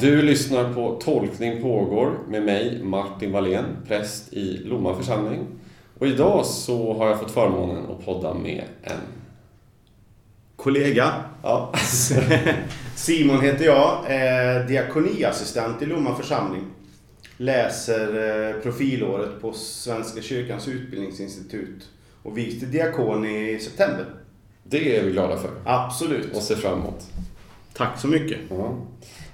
Du lyssnar på Tolkning pågår med mig, Martin Wallén, präst i Lomma församling. Och idag så har jag fått förmånen att podda med en... Kollega. Ja. Simon heter jag, är diakoniassistent i Lomma församling. Läser eh, profilåret på Svenska kyrkans utbildningsinstitut och vigs till diakon i september. Det är vi glada för Absolut. och ser fram emot. Tack så mycket. Ja.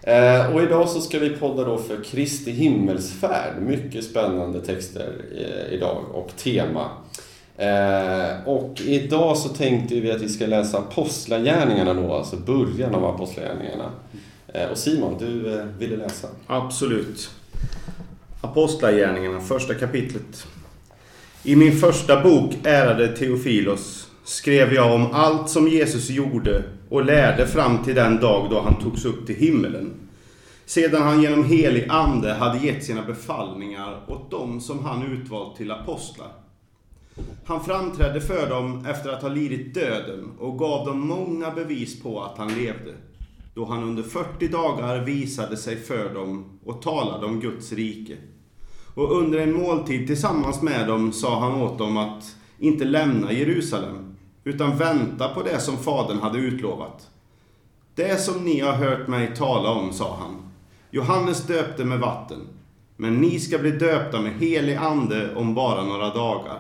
Eh, och idag så ska vi podda då för Kristi himmelsfärd. Mycket spännande texter eh, idag och tema. Eh, och idag så tänkte vi att vi ska läsa Apostlagärningarna då, alltså början av Apostlagärningarna. Eh, och Simon, du eh, ville läsa. Absolut. Apostlagärningarna, första kapitlet. I min första bok, Ärade Teofilos, skrev jag om allt som Jesus gjorde och lärde fram till den dag då han togs upp till himmelen. Sedan han genom helig ande hade gett sina befallningar åt dem som han utvalt till apostlar. Han framträdde för dem efter att ha lidit döden och gav dem många bevis på att han levde. Då han under 40 dagar visade sig för dem och talade om Guds rike. Och under en måltid tillsammans med dem sa han åt dem att inte lämna Jerusalem, utan vänta på det som Fadern hade utlovat. Det som ni har hört mig tala om, sa han. Johannes döpte med vatten, men ni ska bli döpta med helig ande om bara några dagar.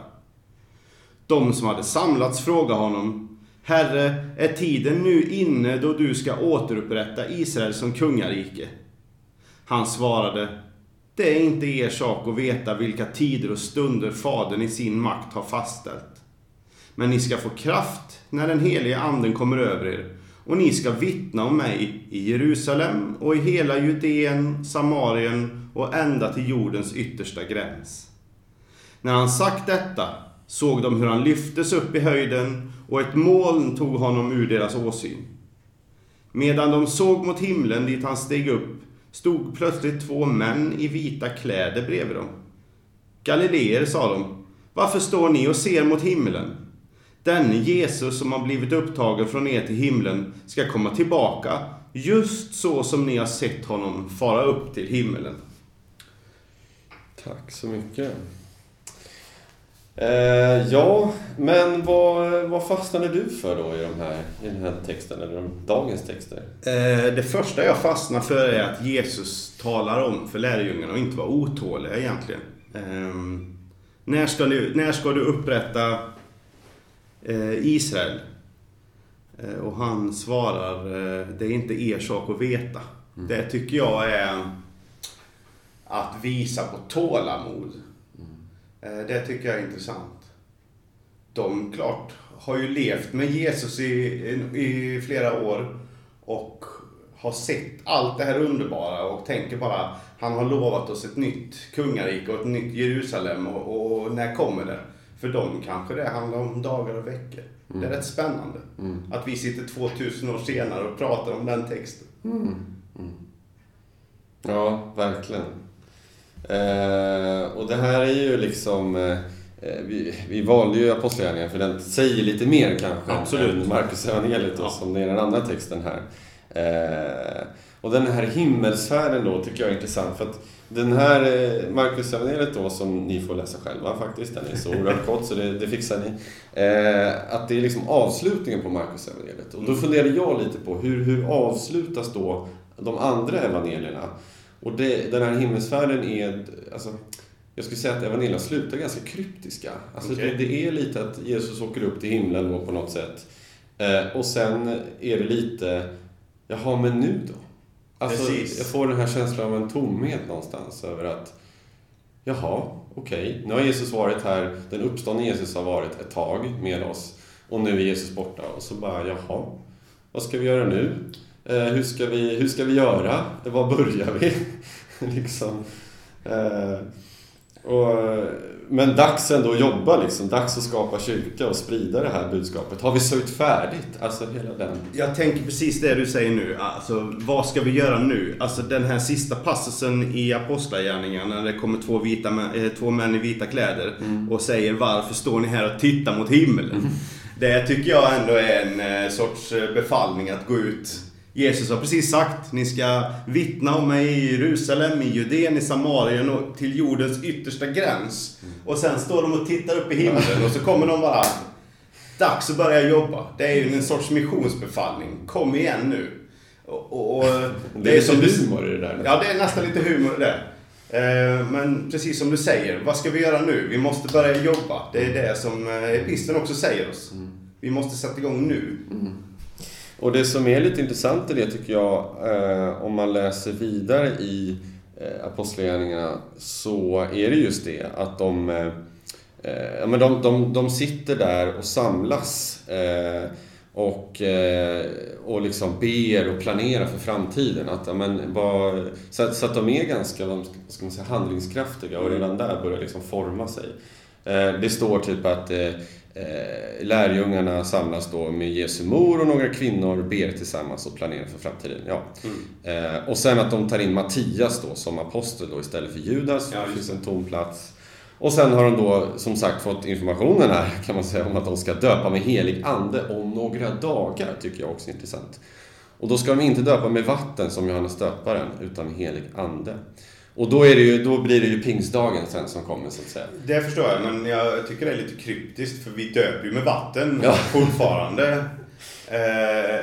De som hade samlats frågade honom, Herre, är tiden nu inne då du ska återupprätta Israel som kungarike? Han svarade, det är inte er sak att veta vilka tider och stunder Fadern i sin makt har fastställt. Men ni ska få kraft när den heliga anden kommer över er och ni ska vittna om mig i Jerusalem och i hela Judeen, Samarien och ända till jordens yttersta gräns. När han sagt detta såg de hur han lyftes upp i höjden och ett moln tog honom ur deras åsyn. Medan de såg mot himlen dit han steg upp stod plötsligt två män i vita kläder bredvid dem. Galileer, sa de, varför står ni och ser mot himlen? Denne Jesus som har blivit upptagen från er till himlen ska komma tillbaka just så som ni har sett honom fara upp till himmelen. Tack så mycket. Eh, ja, men vad, vad fastnade du för då i, de här, i den här texten, eller de, dagens texter? Eh, det första jag fastnar för är att Jesus talar om för lärjungarna och inte vara otåliga egentligen. Eh, när, ska du, när ska du upprätta Israel? Eh, och han svarar, eh, det är inte er sak att veta. Det tycker jag är att visa på tålamod. Eh, Det tycker jag är intressant. De, klart, har ju levt med Jesus i, i, i flera år och har sett allt det här underbara och tänker bara, han har lovat oss ett nytt kungarike och ett nytt Jerusalem och, och när kommer det? För dem kanske det handlar om dagar och veckor. Det är rätt spännande. Att vi sitter 2000 år senare och pratar om den texten. Ja, verkligen. Eh, och det här är ju liksom... Eh, vi, vi valde ju Apostlagärningarna för den säger lite mer kanske Absolut. än Markus evangeliet då, Ja. som är den andra texten här. Eh, och den här himmelsfärden då tycker jag är intressant för att den här eh, Markus evangeliet då som ni får läsa själva faktiskt, den är så oerhört kort så det, det fixar ni. Eh, att det är liksom avslutningen på Markus evangeliet. Och då funderade jag lite på hur, hur avslutas då de andra evangelierna? Och det, den här himmelsfärden är, alltså, jag skulle säga att evangelierna slutar ganska kryptiska. Alltså Okej. det, det är lite att Jesus åker upp till himlen på något sätt. Eh, och sen är det lite, jaha men nu då? Alltså, Precis. jag får den här känslan av en tomhet någonstans över att Jaha, okej. Nu har Jesus varit här, den uppståndne Jesus har varit ett tag med oss. Och nu är Jesus borta. Och så bara, jaha, vad ska vi göra nu? Eh, hur, ska vi, hur ska vi göra? Var börjar vi? liksom. Eh, och, men dags ändå att jobba liksom. Dags att skapa kyrka och sprida det här budskapet. Har vi sörjt färdigt? Alltså hela den. Jag tänker precis det du säger nu. Alltså, vad ska vi göra nu? Alltså den här sista passusen i Apostlagärningarna när det kommer två, vita, eh, två män i vita kläder och säger varför står ni här och tittar mot himlen? Det tycker jag ändå är en eh, sorts eh, befallning att gå ut Jesus har precis sagt, ni ska vittna om mig i Jerusalem, i Judeen, i Samarien och till jordens yttersta gräns. Och sen står de och tittar upp i himlen och så kommer de bara, dags att börja jobba. Det är ju en sorts missionsbefallning. Kom igen nu. Och, och, och Det är som humor i det där. Ja, det är nästan lite humor i det. Eh, Men precis som du säger, vad ska vi göra nu? Vi måste börja jobba. Det är det som eh, episteln också säger oss. Vi måste sätta igång nu. Och det som är lite intressant i det tycker jag, eh, om man läser vidare i eh, Apostlagärningarna, så är det just det att de, eh, eh ja, men de, de, de sitter där och samlas eh, och, eh, och liksom ber och planerar för framtiden. Att, ja, men, bara, så, att, så att de är ganska vad ska man säga, handlingskraftiga och redan där börjar liksom forma sig. Eh, det står typ att eh, Eh, lärjungarna samlas då med Jesu mor och några kvinnor ber tillsammans och planerar för framtiden. Ja. Eh, och sen att de tar in Mattias då som apostel då istället för Judas. Ja, det finns en tom plats. Och sen har de då som sagt fått informationen här kan man säga om att de ska döpa med helig ande om några dagar. Tycker jag också är intressant. Och då ska de inte döpa med vatten som Johannes döparen utan med helig ande. Och då, är det ju, då blir det ju pingstdagen sen som kommer så att säga. Det förstår jag, men jag tycker det är lite kryptiskt för vi döper ju med vatten Ja. fortfarande. Eh,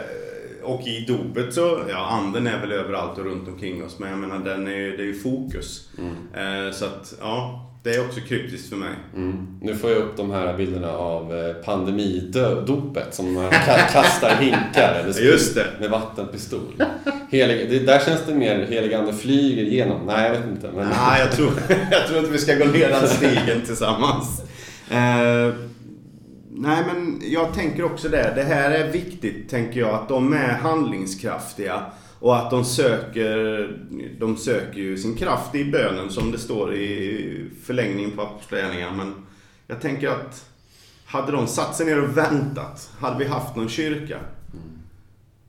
och i dopet så, ja anden är väl överallt och runt omkring oss, men jag menar den är, ju- det är ju fokus. Eh, så att, ja, det är också kryptiskt för mig. Mm. Nu får jag upp de här bilderna av eh, pandemidopet som man kastar hinkar eller Just det. med vattenpistol. Helig, det, där känns det mer helig ande flyger igenom. Nej, jag vet inte. Men... Nej, jag tror, jag tror inte vi ska gå ner den stigen tillsammans. Eh, nej, men jag tänker också det. Det här är viktigt, tänker jag, att de är handlingskraftiga. Och att de söker, de söker ju sin kraft i bönen som det står i förlängningen på Apostlagärningarna. Men jag tänker att hade de satt sig ner och väntat, hade vi haft någon kyrka?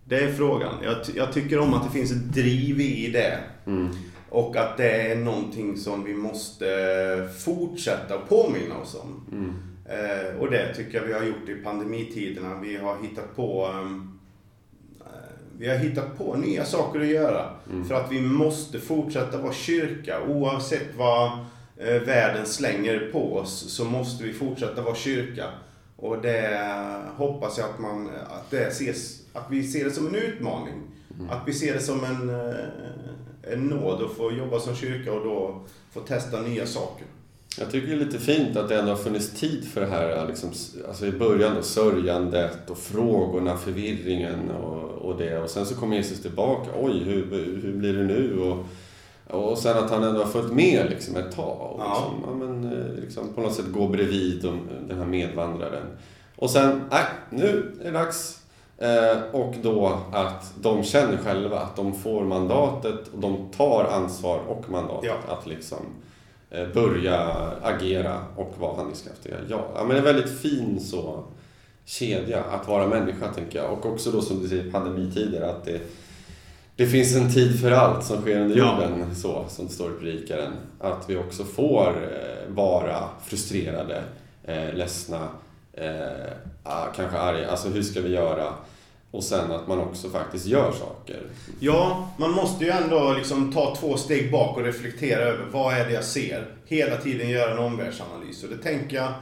Det är frågan. Jag, jag tycker om att det finns ett driv i det. Mm. Och att det är någonting som vi måste fortsätta påminna oss om. Mm. Eh, och det tycker jag vi har gjort i pandemitiderna. Vi har hittat på eh, vi har hittat på nya saker att göra. För att vi måste fortsätta vara kyrka. Oavsett vad eh, världen slänger på oss så måste vi fortsätta vara kyrka. Och det hoppas jag att, man, att, det ses, att vi ser det som en utmaning. Att vi ser det som en, eh, en nåd att få jobba som kyrka och då få testa nya saker. Jag tycker det är lite fint att det ändå har funnits tid för det här. Liksom, alltså I början då sörjandet och frågorna, förvirringen och, och det. Och sen så kommer Jesus tillbaka. Oj, hur, hur blir det nu? Och, och sen att han ändå har följt med liksom ett tag. Och Ja. liksom, ja. men, eh, liksom, på något sätt gå bredvid de, den här medvandraren. Och sen, nej, nu är det dags. Eh, och då att de känner själva att de får mandatet och de tar ansvar och mandatet Ja. att liksom börja agera och vara handlingskraftiga. Ja, ja men det är en väldigt fin så kedja att vara människa tänker jag. Och också då som du säger pandemitider att det, det finns en tid för allt som sker under Ja. jorden, så som det står i predikaren. Att vi också får eh, vara frustrerade, eh, ledsna, eh, ah, kanske arga. Alltså hur ska vi göra? Och sen att man också faktiskt gör saker. Ja, man måste ju ändå liksom ta två steg bak och reflektera över vad är det jag ser. Hela tiden göra en omvärldsanalys. Och det tänker jag,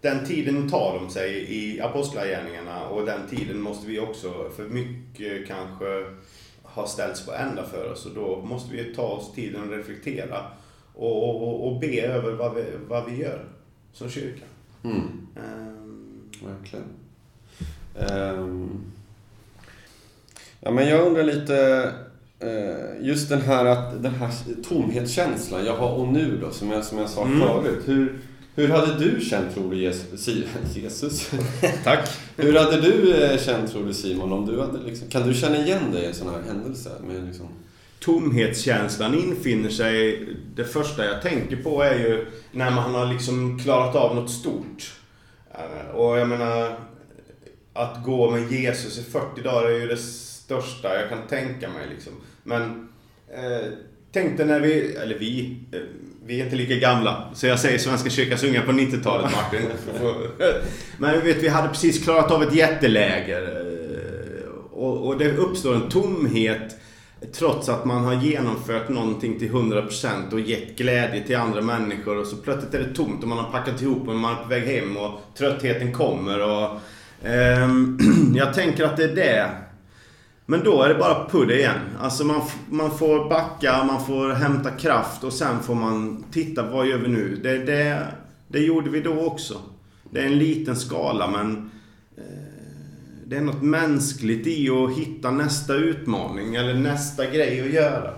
den tiden tar de sig i apostlagärningarna och den tiden måste vi också, för mycket kanske har ställts på ända för oss. Och då måste vi ta oss tiden att reflektera och, och, och be över vad vi, vad vi gör som kyrka. Mm, Ehm, verkligen. Ehm. Ja, men jag undrar lite, eh, just den här, att, den här tomhetskänslan, jaha och nu då, som jag, som jag sa Mm. förut. Hur, hur hade du känt, tror du, Jesus? Jesus? Tack. Hur hade du eh, känt, tror du, Simon, om du hade liksom, kan du känna igen dig i en sån här händelse? Med liksom, Tomhetskänslan infinner sig. Det första jag tänker på är ju när man har liksom klarat av något stort. Eh, Och jag menar, att gå med Jesus i 40 dagar är ju det största jag kan tänka mig. Liksom. Men eh, tänk dig när vi, eller vi, eh, vi är inte lika gamla. Så jag säger Svenska kyrkans unga på 90-talet Martin. Men vet, vi hade precis klarat av ett jätteläger. eh, och, och det uppstår en tomhet trots att man har genomfört någonting till 100% och gett glädje till andra människor och så plötsligt är det tomt och man har packat ihop och man är på väg hem och tröttheten kommer och... ehm, jag tänker att det är det. Men då är det bara pudda igen. Alltså man, man får backa, man får hämta kraft och sen får man titta vad gör vi nu? Det, det, det gjorde vi då också. Det är en liten skala men eh, det är något mänskligt i att hitta nästa utmaning eller nästa grej att göra.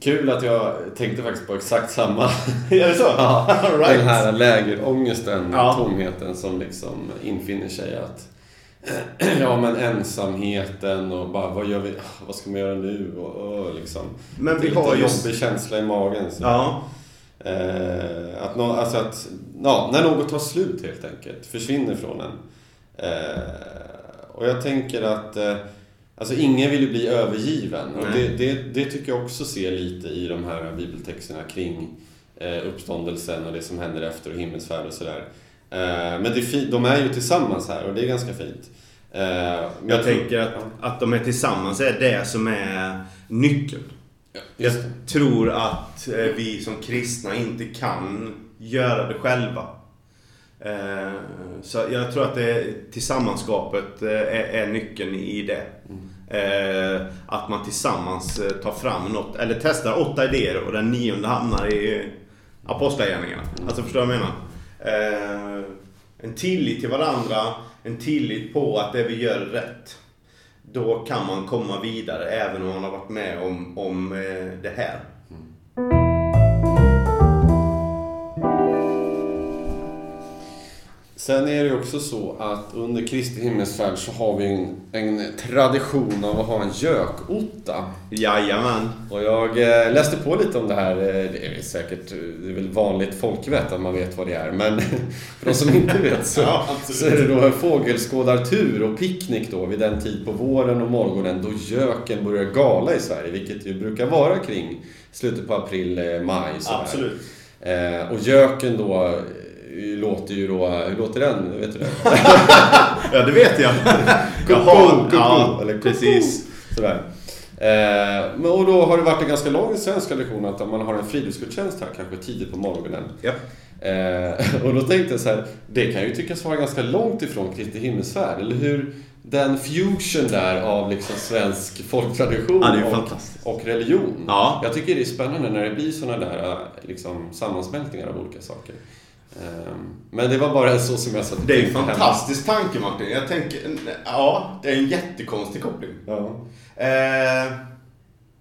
Kul att jag tänkte faktiskt på exakt samma. Är det så? Ja, right. Den här lägerångesten, Ja. tomheten som liksom infinner sig. att Ja, men ensamheten och bara vad gör vi? Ah, Vad ska man göra nu? Och, och liksom. Men vi har ju... jobbig känsla i magen. Så. Ja. Eh, att, nå, alltså att ja, när något tar slut helt enkelt, försvinner från en. Eh, och jag tänker att eh, alltså ingen vill ju bli övergiven. Och det, det, det tycker jag också ser lite i de här bibeltexterna kring eh, uppståndelsen och det som händer efter och himmelsfärd och sådär. Eh, men det är de är ju tillsammans här och det är ganska fint. Eh, men Jag tänker att, ja, att de är tillsammans är det som är nyckeln. Jag just det. tror att eh, vi som kristna inte kan göra det själva. Eh, Så jag tror att det, tillsammanskapet eh, är, nyckeln i det. Eh, Att man tillsammans eh, tar fram något, eller testar åtta idéer och den nionde hamnar i Apostlagärningarna. Alltså förstår du vad jag menar? Eh, En tillit till varandra, en tillit på att det vi gör är rätt. Då kan man komma vidare även om man har varit med om, om eh, det här. Sen är det ju också så att under Kristi himmelsfärd så har vi en, en tradition av att ha en gökotta. Jajamän. Och jag eh, läste på lite om det här. Eh, Det är säkert det är väl vanligt folkvett att man vet vad det är. Men för de som inte vet så, Ja, så är det då en fågelskådartur och picknick då vid den tid på våren och morgonen då göken börjar gala i Sverige. Vilket ju brukar vara kring slutet på april, eh, maj. sådär. Absolut. Eh, och göken då eh, låter ju då, hur låter den? Vet du det? Ja, det vet jag. Jaha, ja, eller precis. Sådär. Eh, men- och då har det varit en ganska lång svensk tradition att man har en friluftsgudstjänst här, kanske tidigt på morgonen. Ja. Eh, och då tänkte jag så här, det kan ju tyckas vara ganska långt ifrån Kristi himmelsfärd, eller hur? Den fusion där av liksom svensk folktradition Ja, och, och religion. Ja. Jag tycker det är spännande när det blir sådana där eh, liksom, sammansmältningar av olika saker. Eh, men det var bara så som jag satt och Det är en tänkte hemma. fantastisk tanke Martin. Jag tänker, ja, det är en jättekonstig koppling. Ja. Eh,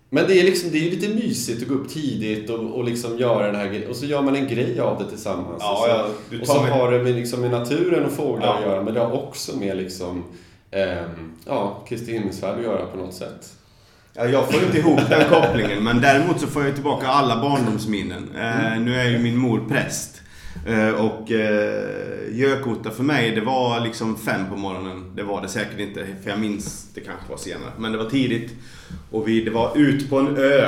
Men det är, liksom, det är ju lite mysigt att gå upp tidigt och, och liksom göra den här grejen. Och så gör man en grej av det tillsammans. Ja, och så, ja, du och så med- har det med, liksom, med naturen och fåglar Ja. att göra. Men det har också med liksom, ehm, ja, Kristi himmelsfärd att göra på något sätt. ja, jag får inte ihop den kopplingen, men däremot så får jag tillbaka alla barndomsminnen. Eh, nu är ju min mor präst. Eh, och eh, för mig, det var liksom fem på morgonen. Det var det säkert inte, för jag minns det kanske var senare. Men det var tidigt. Och vi, det var ut på en ö.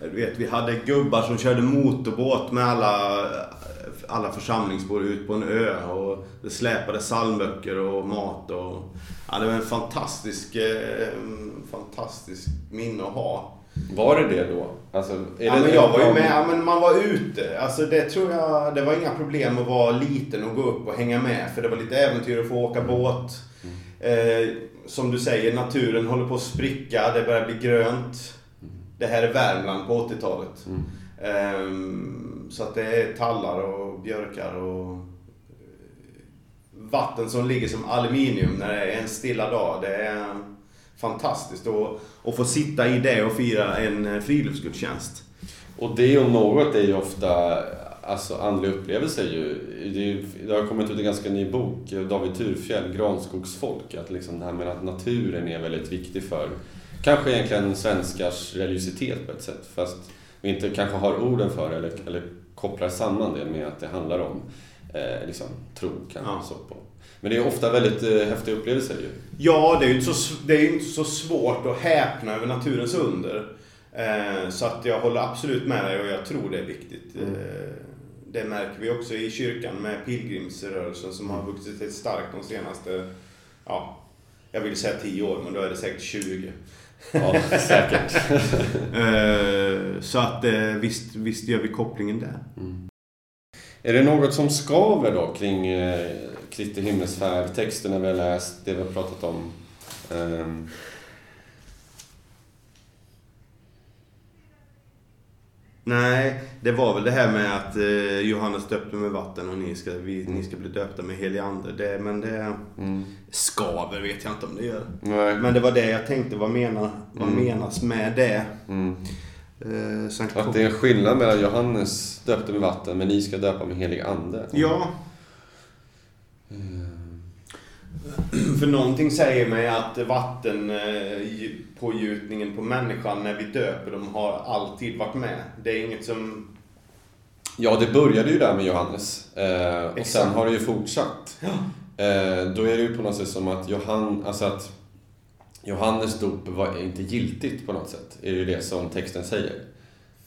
Eh, du vet, vi hade gubbar som körde motorbåt med alla, eh, alla församlingsbor ut på en ö. Och det släpade psalmböcker och mat. Och, ja, det var en fantastisk, fantastisk minne att ha. Var det det då? Alltså, Ja, det men jag var ju med, ja, men man var ute. Alltså det tror jag, det var inga problem att vara liten och gå upp och hänga med. För det var lite äventyr att få åka båt. Eh, som du säger, naturen håller på att spricka, det börjar bli grönt. Det här är Värmland på 80-talet. Mm. Ehm, så att det är tallar och björkar och eh, vatten som ligger som aluminium när det är en stilla dag. Det är fantastiskt att, att få sitta i det och fira en eh, friluftsgudstjänst. Och det om något är ju ofta alltså, andliga upplevelser. Ju. Det, har kommit ut en ganska ny bok, David Thurfjell, Granskogsfolk. Att liksom det här med att naturen är väldigt viktig för kanske egentligen svenskars religiositet på ett sätt. Fast vi inte kanske har orden för eller, eller kopplar samman det med att det handlar om eh, liksom, tro. Kanske, Ja. så på. Men det är ofta väldigt eh, häftiga upplevelser ju. Ja, det är ju inte så, det är inte så svårt att häpna över naturens under. Eh, så att jag håller absolut med dig och jag tror det är viktigt. Mm. Eh, det märker vi också i kyrkan med pilgrimsrörelsen som har vuxit sig starkt de senaste, ja, Jag vill säga 10 år, men då är det säkert 20. Ja, säkert. Eh, så att eh, visst, visst gör vi kopplingen där. Är det något som skaver då kring Kristi himmelsfärd, texterna vi har läst, det vi har pratat om? Ehm, Nej, det var väl det här med att eh, Johannes döpte med vatten och ni ska, vi, ni ska bli döpta med helig ande. Det, men det mm. skaver vet jag inte om det gör. Nej. Men det var det jag tänkte, vad, menar, vad Mm. menas med det? Mm. Eh, Att det är en skillnad mellan Johannes döpte med vatten, men ni ska döpa med helig ande. Ja, för någonting säger mig att vatten eh, på människan när vi döper dem har alltid varit med. Det är inget som... Ja, det började ju där med Johannes. Eh, och sen har det ju fortsatt. Ja. Eh, då är det ju på något sätt som att, Johan, alltså att Johannes dop var inte giltigt på något sätt. är ju det som texten säger.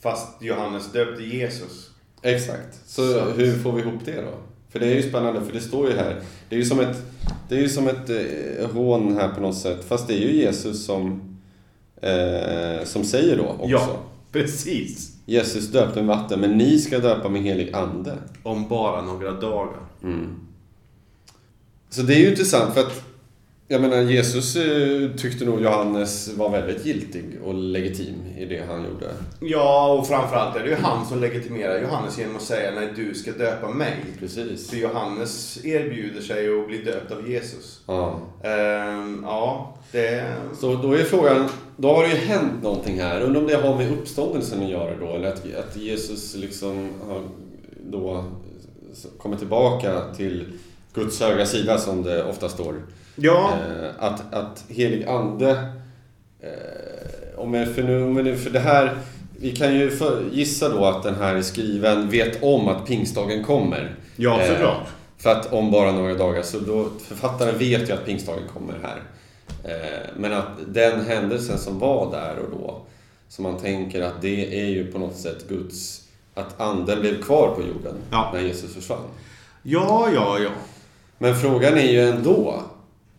Fast Johannes döpte Jesus. Exakt. Så, Så- hur får vi ihop det då? För det är ju spännande, för det står ju här. Det är ju som ett, det är ju som ett eh, hån här på något sätt. Fast det är ju Jesus som, eh, som säger då också. Ja. Precis. Jesus döpte med vatten, men ni ska döpa med helig ande. Om bara några dagar. Mm. Så det är ju intressant för att jag menar Jesus eh, tyckte nog Johannes var väldigt giltig och legitim i det han gjorde. Ja, och framförallt är det ju han som legitimerar Johannes genom att säga nej, du ska döpa mig. Precis. För Johannes erbjuder sig att bli döpt av Jesus. Ja. Ehm, ja, det... Så då är frågan, då har det ju hänt någonting här. Undrar om det har med uppståndelsen att göra då? Eller att, att Jesus liksom har då kommit tillbaka till Guds högra sida som det ofta står. Ja, Eh, att, att helig ande, eh, om jag, för, för det här, vi kan ju för, gissa då att den här är skriven vet om att pingstdagen kommer. ja Eh, såklart. För att om bara några dagar, så då, författaren vet ju att pingstdagen kommer här. Eh, men att den händelsen som var där och då, som man tänker att det är ju på något sätt Guds, att anden blev kvar på jorden Ja. när Jesus försvann. Ja, ja, ja. Men frågan är ju ändå,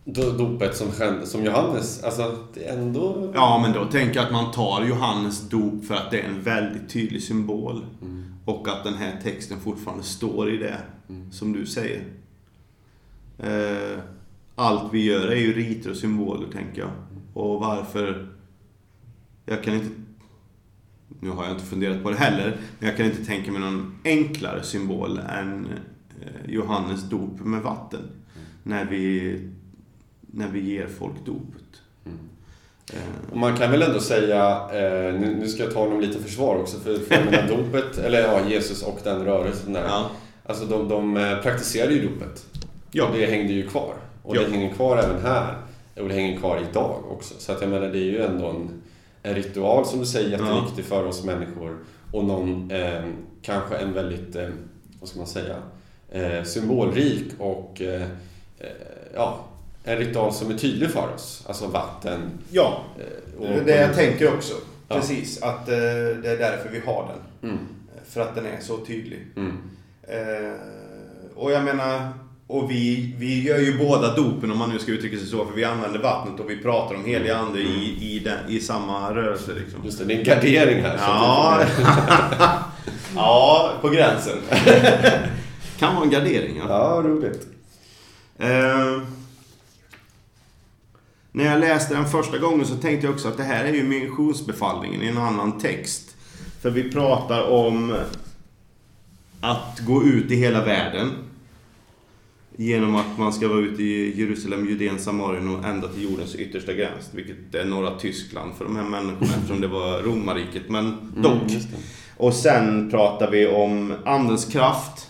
dopet som, skedde- som Johannes, alltså det är ändå... Ja, men då tänker jag att man tar Johannes dop för att det är en väldigt tydlig symbol. Mm. Och att den här texten fortfarande står i det, Mm. som du säger. Eh, allt vi gör är ju riter och symboler, tänker jag. Och varför... Jag kan inte... Nu har jag inte funderat på det heller, men jag kan inte tänka mig någon enklare symbol än eh, Johannes dop med vatten. När vi, när vi ger folk dopet. Mm. Eh, man kan väl ändå säga, eh, nu, nu ska jag ta honom lite försvar också, för, för dopet, eller ja, Jesus och den rörelsen där. ja. Alltså de, de eh, praktiserade ju dopet. Ja. Och det hängde ju kvar. Och Ja. det hänger kvar även här. Och det hänger kvar idag också. Så att jag menar, det är ju ändå en, en ritual som du säger, jätteviktig för oss människor. Och någon, eh, kanske en väldigt, eh, vad ska man säga, eh, symbolrik och eh, ja, en ritual som är tydlig för oss. Alltså vatten. ja, Eh, det är det jag tänker också. Ja. Precis, att eh, det är därför vi har den. Mm, För att den är så tydlig. mm, Eh, och jag menar, och vi, vi gör ju båda dopen om man nu ska uttrycka sig så, för vi använder vattnet och vi pratar om helig ande i, i, den, i samma rörelse liksom. just det, det är en gardering här. Ja, ja på gränsen. kan vara en gardering ja. ja, roligt. Eh, när jag läste den första gången så tänkte jag också att det här är ju missionsbefallningen i en annan text. För vi pratar om att gå ut i hela världen. Genom att man ska vara ute i Jerusalem, Judeen, Samarien och ända till jordens yttersta gräns. Vilket är norra Tyskland för de här människorna eftersom det var romarriket. Men dock. Mm, just det. Och sen pratar vi om Andens kraft.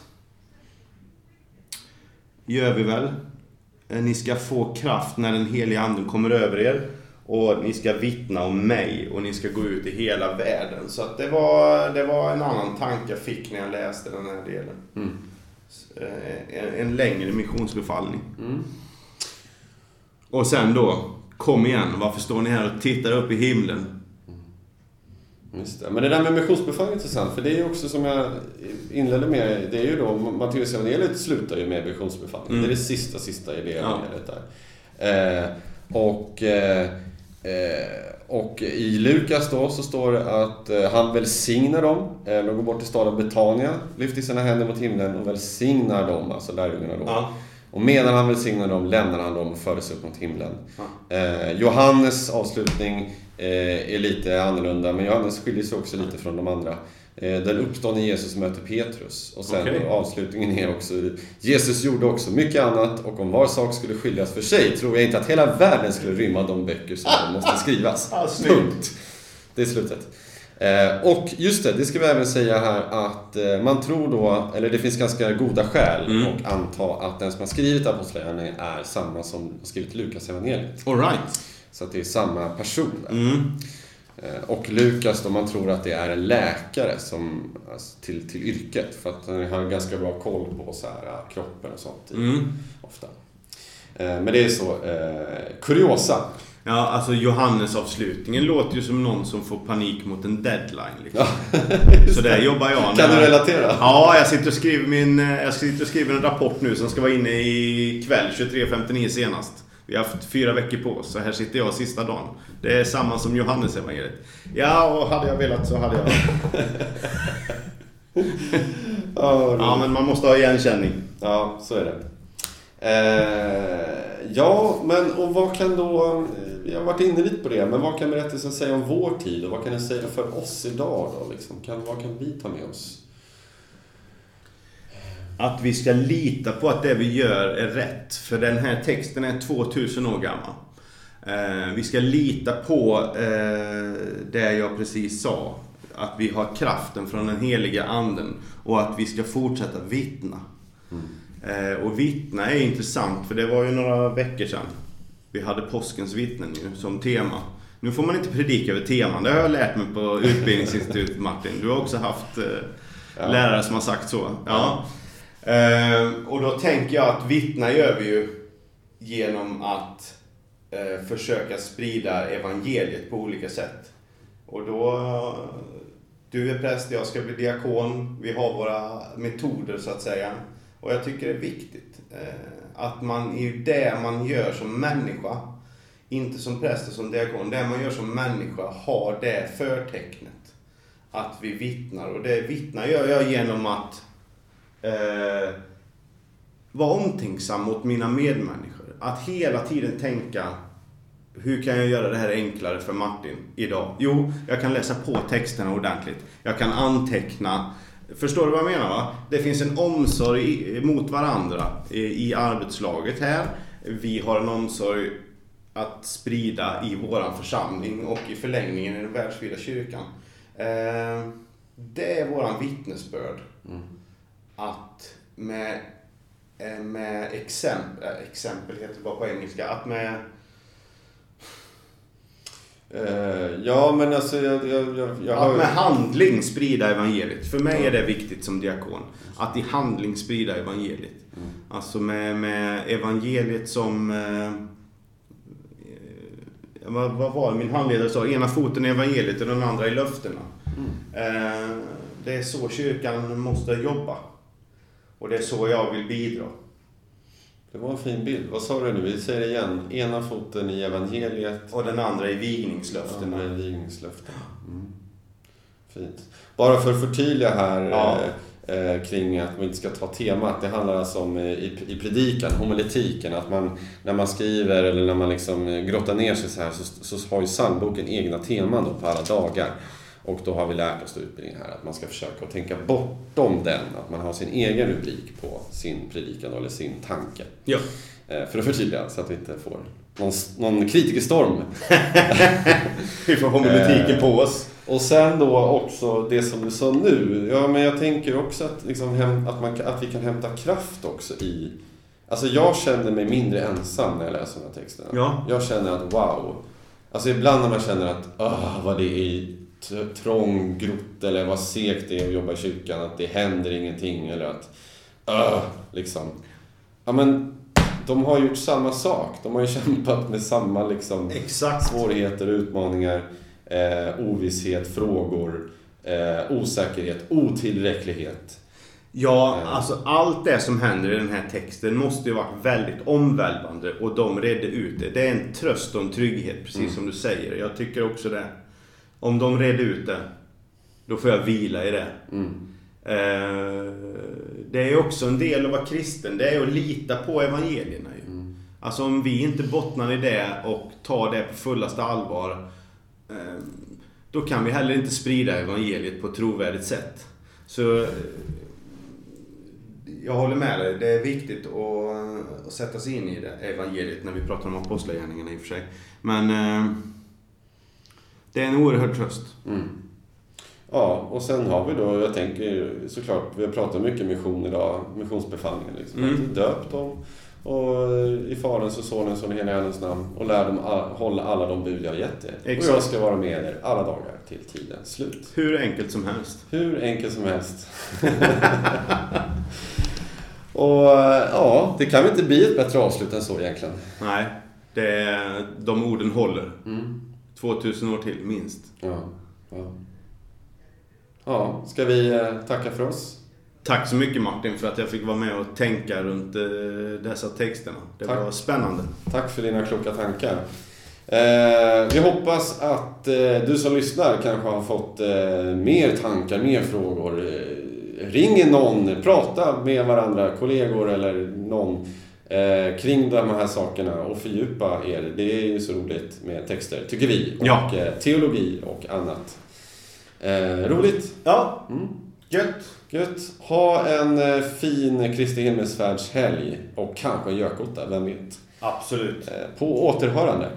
Gör vi väl. Eh, Ni ska få kraft när den heliga anden kommer över er. Och ni ska vittna om mig och ni ska gå ut i hela världen. Så att det var, det var en annan tanke jag fick när jag läste den här delen. Mm. Eh, En, en längre missionsbefallning. Mm. Och sen då, kom igen, varför står ni här och tittar upp i himlen? Just det. Men det där med missionsbefallning är intressant, för det är ju också som jag inledde med, det är ju då, Matteusevangeliet slutar ju med missionsbefallning. Mm. Det är det sista, sista i det evangeliet där. Eh, Och, eh, eh, och i Lukas då så står det att eh, han välsignar dem. Eh, de går bort till staden Betania, lyfter sina händer mot himlen och välsignar dem, alltså lärjungarna då. Ja. Och medan han välsignar dem lämnar han dem och fördes upp mot himlen. Eh, Johannes avslutning eh, är lite annorlunda, men Johannes skiljer sig också lite från de andra. Eh, den uppståndne Jesus möter Petrus. Och sen Okej. avslutningen är också Jesus gjorde också mycket annat och om var sak skulle skiljas för sig tror jag inte att hela världen skulle rymma de böcker som måste skrivas. Ah. Punkt. Det är slutet. Eh, och just det, det ska vi även säga här att eh, man tror då, eller det finns ganska goda skäl Mm. att anta att den som har skrivit Apostlagärningarna är samma som har skrivit Lukas evangeliet. All right. Så att det är samma person. Mm. Eh, Och Lukas då, man tror att det är en läkare som, alltså, till, till yrket. För att han har ganska bra koll på så här, kroppen och sånt. Mm. Ofta. Men det är så, kuriosa. Ja, alltså Johannes avslutningen låter ju som någon som får panik mot en deadline. Liksom. Så där jobbar jag. Kan du relatera? Ja, jag sitter och skriver min... eh, Jag sitter och skriver en rapport nu som ska vara inne i kväll 23.59 senast. Vi har haft fyra veckor på oss, så här sitter jag sista dagen. Det är samma som Johannes evangeliet. Ja, och hade jag velat så hade jag... Ja, men man måste ha igenkänning. Ja, så är det. Eh, ja, men och vad kan då... eh, Vi har varit inne lite på det, men vad kan berättelsen säga om vår tid och vad kan den säga för oss idag då? Liksom? Kan, vad kan vi ta med oss? Att vi ska lita på att det vi gör är rätt. För den här texten är 2000 år gammal. Eh, vi ska lita på eh, det jag precis sa. Att vi har kraften från den heliga anden. Och att vi ska fortsätta vittna. Eh, och vittna är intressant för det var ju några veckor sedan. Vi hade påskens vittnen ju som tema. Nu får man inte predika över teman. Det har jag lärt mig på utbildningsinstitutet Martin. Du har också haft eh, lärare som har sagt så. Ja. Eh, och då tänker jag att vittna gör vi ju genom att eh, försöka sprida evangeliet på olika sätt. Och då, du är präst, jag ska bli diakon. Vi har våra metoder så att säga. Och jag tycker det är viktigt eh, att man i det man gör som människa, inte som präst och som diakon, det man gör som människa har det förtecknet. Att vi vittnar. Och det vittnar gör jag genom att eh, vara omtänksam mot mina medmänniskor. Att hela tiden tänka hur kan jag göra det här enklare för Martin idag? Jo, jag kan läsa på texterna ordentligt. Jag kan anteckna. Förstår du vad jag menar? Va? Det finns en omsorg mot varandra i, arbetslaget här. Vi har en omsorg att sprida i våran församling och i förlängningen i den världsvida kyrkan. Eh, det är våran vittnesbörd. Att med, eh, med exempel, exempel heter det bara på engelska, att med Eh, ja, men alltså jag, jag, jag, jag Att med handling sprida evangeliet. För mig är det viktigt som diakon. Att i handling sprida evangeliet. Alltså med, med evangeliet som... Eh, vad, vad var det min handledare sa? Ena foten i evangeliet och den andra i löftena. Eh, det är så kyrkan måste jobba. Och det är så jag vill bidra. Det var en fin bild. Vad sa du nu? Vi säger det igen. Ena foten i evangeliet. Och den andra i Andra vigningslöftena. i vigningslöften. Mm. Fint. Bara för att förtydliga här Ja. eh, eh, kring att man inte ska ta temat. Det handlar alltså om eh, i, i predikan, homiletiken. Att man, när man skriver eller när man liksom eh, grottar ner sig så här så, så har ju psalmboken egna teman då på alla dagar. Och då har vi lärt oss i utbildningen här att man ska försöka att tänka bortom den. Att man har sin egen rubrik på sin predikan eller sin tanke. Ja. Eh, För att förtydliga så att vi inte får någon, någon kritikerstorm Vi får homiletiken på oss. och sen då också det som du sa nu. Ja, men jag tänker också att, liksom, att, man, att vi kan hämta kraft också i... Alltså jag känner mig mindre ensam när jag läser de här texterna. Ja. Jag känner att wow. Alltså ibland när man känner att ah, vad det är trång grott eller vad segt det är att jobba i kyrkan. Att det händer ingenting eller att ah, liksom. Ja men de har gjort samma sak. De har ju kämpat med samma liksom Exakt. svårigheter, utmaningar, eh, ovisshet, frågor, eh, osäkerhet, otillräcklighet. Ja, Eh. alltså allt det som händer i den här texten måste ju varit väldigt omvälvande och de redde ut det. Det är en tröst och en trygghet, precis Mm. som du säger. Jag tycker också det. Om de redde ut det, då får jag vila i det. Mm. Eh, det är också en del av att vara kristen. Det är att lita på evangelierna ju. Mm. Alltså om vi inte bottnar i det och tar det på fullaste allvar. eh, Då kan vi heller inte sprida evangeliet på ett trovärdigt sätt. Så eh, jag håller med dig. Det är viktigt att, att sätta sig in i det evangeliet när vi pratar om apostlagärningarna i och för sig. Men eh, det är en oerhörd tröst. Mm. Ja, och sen har vi då, jag tänker såklart, vi har pratat mycket mission idag, missionsbefallningen. Liksom. Mm. Döp dem och i Faderns och Sonens och den helige Andens namn och lär dem all, hålla alla de bud jag har gett er. Och Exakt. jag ska vara med er alla dagar till tidens slut. Hur enkelt som helst. Hur enkelt som helst. och ja, det kan väl inte bli ett bättre avslut än så egentligen. Nej, det de orden håller. Mm. 2000 år till, minst. Ja, ja. ja, ska vi eh, tacka för oss? Tack så mycket Martin för att jag fick vara med och tänka runt eh, dessa texterna. Det Tack. var spännande. Tack för dina kloka tankar. Eh, vi hoppas att du som lyssnar kanske har fått mer tankar, mer frågor. Ring någon, prata med varandra, kollegor eller någon eh, kring de här sakerna och fördjupa er. Det är ju så roligt med texter, tycker vi. Och Ja. eh, teologi och annat. Eh, roligt. Ja, Mm. gött. Gött. Ha en eh, fin Kristi himmelsfärdshelg och kanske en gökotta, vem vet. Absolut. Eh, på återhörande.